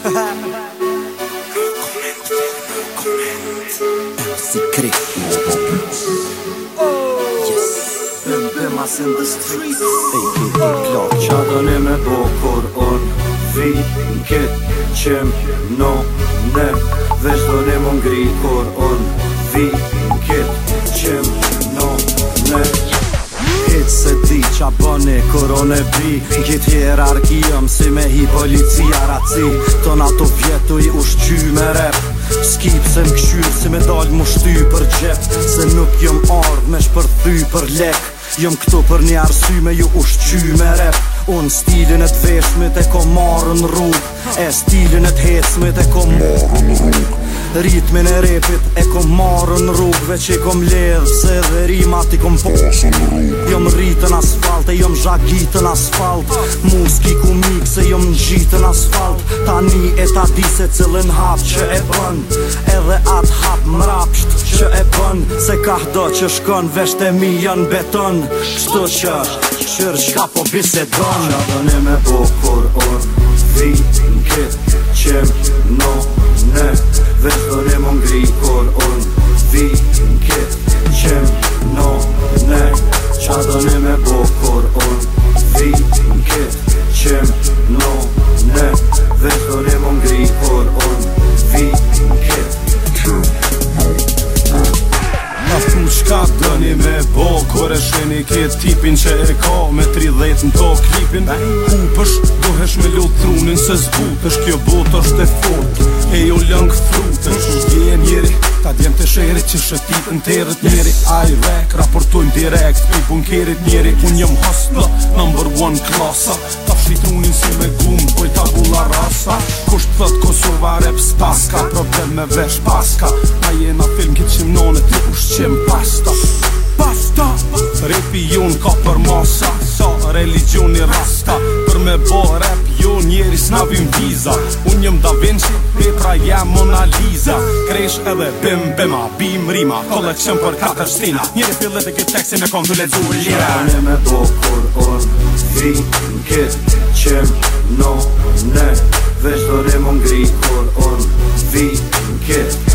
Secret. Yes. Vem dömas in the streets? A.k.a. klart. Chardonnay med bokorn. Fiket, kämnone. Värst och demongrikorn. Fiket, qa bëni po Kërën e bi Gjit hierarki jëm Si me hi polici raci Të na të vjetu i ushqy me rep Skip se më këshyr Si me dal më shty për gjep Se nuk jëm ardh me shpërthy për lek Jëm këtu për një arsy me ju ushqy me rep Unë stilin e të veshmet e ko marrën rrug E stilin e të hecmet e ko marrën rrug Ritmin e repit e kom marrë në rrugëve që i kom ledhë Se dhe rimat i kom rrugë po. Jom rritë në asfalt e jom zhagitë në asfalt Muski ku mikë se jom në gjitë në asfalt Tani e ta di se cilën hap që e bën Edhe atë hap mrapsht që e bën Se ka hdo që shkon vesht e mi janë beton Kështu që qërë shka po bisedon Qa dëni me bukur unë Vi në këtë Dhe të më ngri kur unë Vi në kitë qëm në në Qa me bo kur unë Vi në kitë tani me bo Kore shreni kjetë tipin që e ka Me 30 në to klipin Kupësh, dohesh me lutë thrunin Se zbutësh, kjo botë është e fort E jo lëngë frutën Që gjenë njeri, ta djemë të shere Që shëtitë në terët njeri I rec, raportojmë direkt Pi bunkerit njeri Unë jëmë hasta, number one klasa Ta shqitunin si me kërë me vesh paska A jena film ki qim nonet i ushqim pasta Pasta Rapi jun ka për masa Sa religion i rasta Për me bo rap jun njeri s'na vim viza Unë jem da vinci, Petra jem Mona Lisa Kresh edhe bim bima, bim rima Kole qim për katër shtina Njeri fillet e këtë teksin e kom të lezu lira Sa një me bo kur on vi në këtë qim No, ne Vesh do rimon gri kur on Vi kids.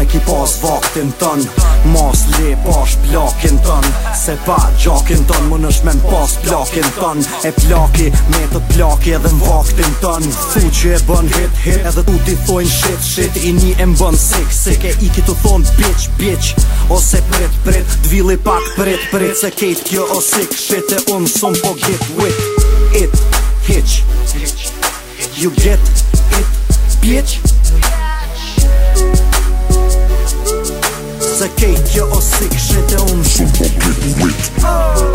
me ki pas vaktin tën Mas le pash plakin tën Se pa gjakin tën Më nësh me pas plakin tën E plaki me të plaki edhe në vaktin tën Tu që e bën hit hit Edhe tu ti thoin shit shit I një e mbën sik sik E i ki të thon bitch bitch Ose prit prit Dvili pak prit prit Se kejt kjo o sik shit E unë sum po get wit It Hitch You get it, bitch Să chei, eu o sic și te umșu